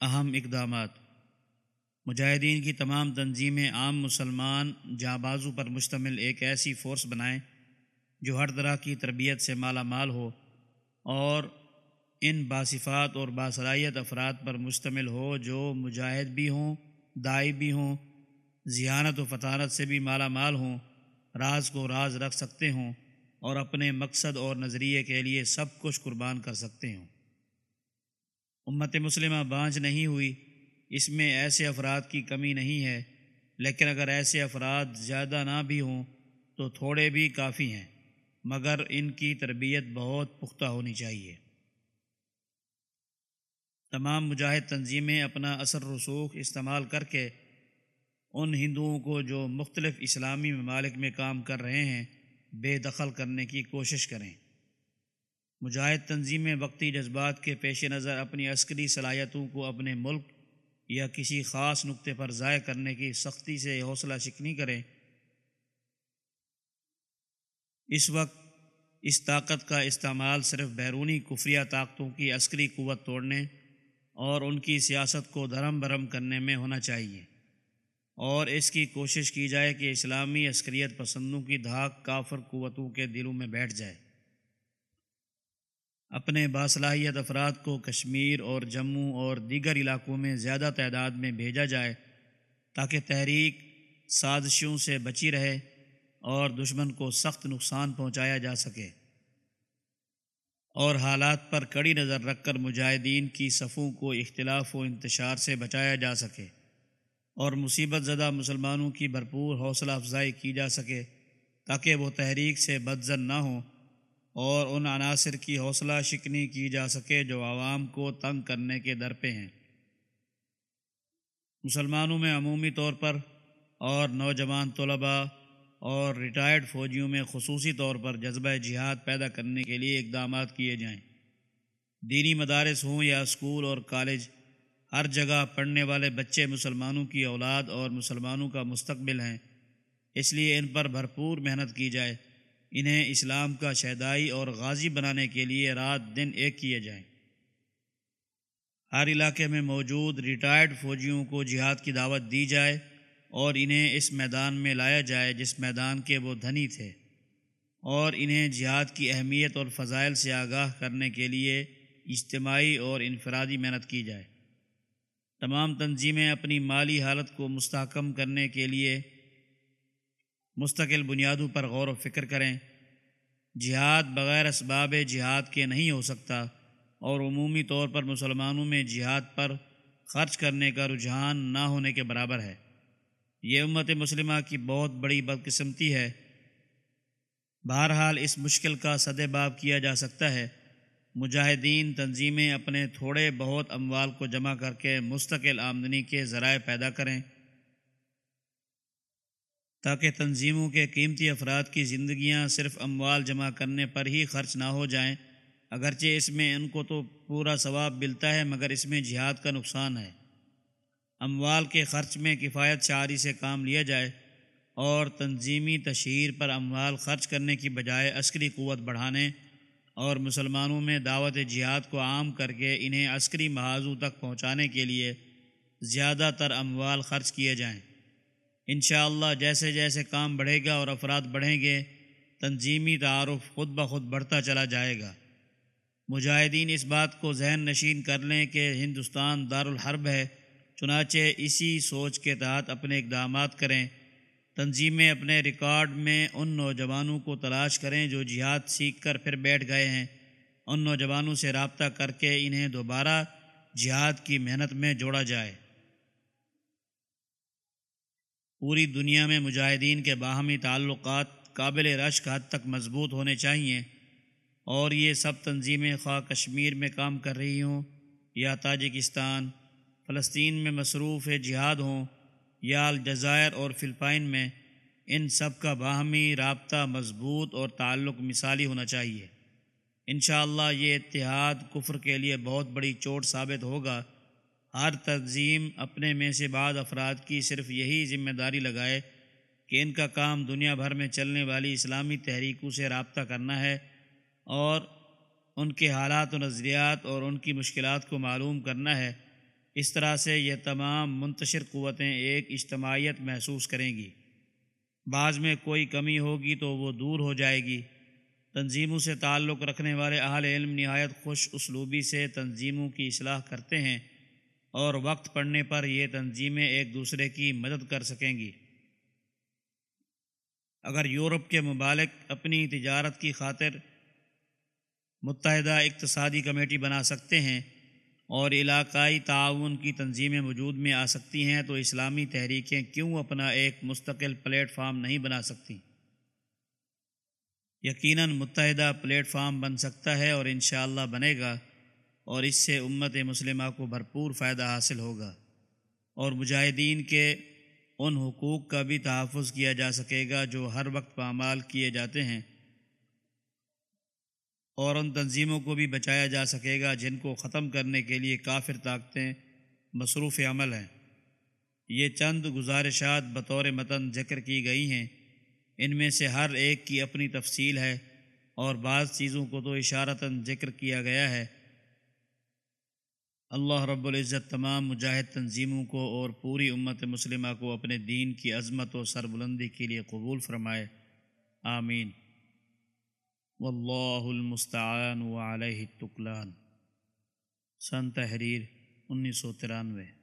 اہم اقدامات۔ مجاہدین کی تمام تنظیمیں عام مسلمان جاں بازو پر مشتمل ایک ایسی فورس بنائیں جو ہر طرح کی تربیت سے مالا مال ہو اور ان باصفات اور باصلاحیت افراد پر مشتمل ہو جو مجاہد بھی ہوں، دائی بھی ہوں ذہانت و فطانت سے بھی مالا مال ہوں، راز کو راز رکھ سکتے ہوں اور اپنے مقصد اور نظریے کے لیے سب کچھ قربان کر سکتے ہوں۔ امت مسلمہ بانجھ نہیں ہوئی، اس میں ایسے افراد کی کمی نہیں ہے۔ لیکن اگر ایسے افراد زیادہ نہ بھی ہوں، تو تھوڑے بھی کافی ہیں۔ مگر ان کی تربیت بہت پختہ ہونی چاہیے۔ تمام مجاہد تنظیمیں اپنا اثر رسوخ استعمال کر کے ان ہندوؤں کو جو مختلف اسلامی ممالک میں کام کر رہے ہیں، بے دخل کرنے کی کوشش کریں۔ مجاہد تنظیمیں وقتی جذبات کے پیش نظر اپنی عسکری صلاحیتوں کو اپنے ملک یا کسی خاص نقطے پر ضائع کرنے کی سختی سے حوصلہ شکنی کریں۔ اس وقت اس طاقت کا استعمال صرف بیرونی کفریہ طاقتوں کی عسکری قوت توڑنے اور ان کی سیاست کو دھرم برم کرنے میں ہونا چاہیے۔ اور اس کی کوشش کی جائے کہ اسلامی عسکریت پسندوں کی دھاک کافر قوتوں کے دلوں میں بیٹھ جائے۔ اپنے باصلاحیت افراد کو کشمیر اور جموں اور دیگر علاقوں میں زیادہ تعداد میں بھیجا جائے تاکہ تحریک سازشوں سے بچی رہے اور دشمن کو سخت نقصان پہنچایا جا سکے۔ اور حالات پر کڑی نظر رکھ کر مجاہدین کی صفوں کو اختلاف و انتشار سے بچایا جا سکے اور مصیبت زدہ مسلمانوں کی بھرپور حوصلہ افزائی کی جا سکے تاکہ وہ تحریک سے بدزن نہ ہوں۔ اور ان عناصر کی حوصلہ شکنی کی جا سکے جو عوام کو تنگ کرنے کے در پہ ہیں۔ مسلمانوں میں عمومی طور پر اور نوجوان طلباء اور ریٹائرڈ فوجیوں میں خصوصی طور پر جذبہ جہاد پیدا کرنے کے لیے اقدامات کیے جائیں۔ دینی مدارس ہوں یا اسکول اور کالج، ہر جگہ پڑھنے والے بچے مسلمانوں کی اولاد اور مسلمانوں کا مستقبل ہیں۔ اس لیے ان پر بھرپور محنت کی جائے۔ انہیں اسلام کا شہدائی اور غازی بنانے کے لیے رات دن ایک کیے جائیں۔ ہر علاقے میں موجود ریٹائرڈ فوجیوں کو جہاد کی دعوت دی جائے اور انہیں اس میدان میں لایا جائے جس میدان کے وہ دھنی تھے اور انہیں جہاد کی اہمیت اور فضائل سے آگاہ کرنے کے لیے اجتماعی اور انفرادی محنت کی جائے۔ تمام تنظیمیں اپنی مالی حالت کو مستحکم کرنے کے لیے مستقل بنیادوں پر غور و فکر کریں۔ جہاد بغیر اسباب جہاد کے نہیں ہو سکتا، اور عمومی طور پر مسلمانوں میں جہاد پر خرچ کرنے کا رجحان نہ ہونے کے برابر ہے۔ یہ امت مسلمہ کی بہت بڑی بدقسمتی ہے۔ بہرحال اس مشکل کا صد باب کیا جا سکتا ہے۔ مجاہدین تنظیمیں اپنے تھوڑے بہت اموال کو جمع کر کے مستقل آمدنی کے ذرائع پیدا کریں۔ تاکہ تنظیموں کے قیمتی افراد کی زندگیاں صرف اموال جمع کرنے پر ہی خرچ نہ ہو جائیں۔ اگرچہ اس میں ان کو تو پورا ثواب ملتا ہے، مگر اس میں جہاد کا نقصان ہے۔ اموال کے خرچ میں کفایت شعری سے کام لیا جائے اور تنظیمی تشہیر پر اموال خرچ کرنے کی بجائے عسکری قوت بڑھانے اور مسلمانوں میں دعوت جہاد کو عام کر کے انہیں عسکری محاذوں تک پہنچانے کے لیے زیادہ تر اموال خرچ کیے جائیں۔ انشاءاللہ جیسے جیسے کام بڑھے گا اور افراد بڑھیں گے، تنظیمی تعارف خود بخود بڑھتا چلا جائے گا۔ مجاہدین اس بات کو ذہن نشین کر لیں کہ ہندوستان دارالحرب ہے، چنانچہ اسی سوچ کے تحت اپنے اقدامات کریں۔ تنظیمیں اپنے ریکارڈ میں ان نوجوانوں کو تلاش کریں جو جہاد سیکھ کر پھر بیٹھ گئے ہیں۔ ان نوجوانوں سے رابطہ کر کے انہیں دوبارہ جہاد کی محنت میں جوڑا جائے۔ پوری دنیا میں مجاہدین کے باہمی تعلقات قابل رشک حد تک مضبوط ہونے چاہئیں۔ اور یہ سب تنظیمیں خواہ کشمیر میں کام کر رہی ہوں یا تاجکستان، فلسطین میں مصروف جہاد ہوں یا الجزائر اور فلپائن میں، ان سب کا باہمی رابطہ مضبوط اور تعلق مثالی ہونا چاہیے انشاءاللہ یہ اتحاد کفر کے لیے بہت بڑی چوٹ ثابت ہوگا۔ ہر تنظیم اپنے میں سے بعض افراد کی صرف یہی ذمہ داری لگائے کہ ان کا کام دنیا بھر میں چلنے والی اسلامی تحریکوں سے رابطہ کرنا ہے اور ان کے حالات و نظریات اور ان کی مشکلات کو معلوم کرنا ہے۔ اس طرح سے یہ تمام منتشر قوتیں ایک اجتماعیت محسوس کریں گی۔ بعض میں کوئی کمی ہوگی تو وہ دور ہو جائے گی۔ تنظیموں سے تعلق رکھنے والے اہل علم نہایت خوش اسلوبی سے تنظیموں کی اصلاح کرتے ہیں۔ اور وقت پڑنے پر یہ تنظیمیں ایک دوسرے کی مدد کر سکیں گی۔ اگر یورپ کے ممالک اپنی تجارت کی خاطر متحدہ اقتصادی کمیٹی بنا سکتے ہیں اور علاقائی تعاون کی تنظیمیں وجود میں آ سکتی ہیں، تو اسلامی تحریکیں کیوں اپنا ایک مستقل پلیٹ فارم نہیں بنا سکتی؟ یقیناً متحدہ پلیٹ فارم بن سکتا ہے اور انشاءاللہ بنے گا۔ اور اس سے امت مسلمہ کو بھرپور فائدہ حاصل ہوگا اور مجاہدین کے ان حقوق کا بھی تحفظ کیا جا سکے گا جو ہر وقت پامال کیے جاتے ہیں اور ان تنظیموں کو بھی بچایا جا سکے گا جن کو ختم کرنے کے لیے کافر طاقتیں مصروف عمل ہیں۔ یہ چند گزارشات بطور متن ذکر کی گئی ہیں۔ ان میں سے ہر ایک کی اپنی تفصیل ہے اور بعض چیزوں کو تو اشارتاً ذکر کیا گیا ہے۔ اللہ رب العزت تمام مجاہد تنظیموں کو اور پوری امت مسلمہ کو اپنے دین کی عظمت و سربلندی کے لیے قبول فرمائے۔ آمین۔ واللہ المستعان وعلیہ التکلان۔ سن تحریر انیس سو ترانوے۔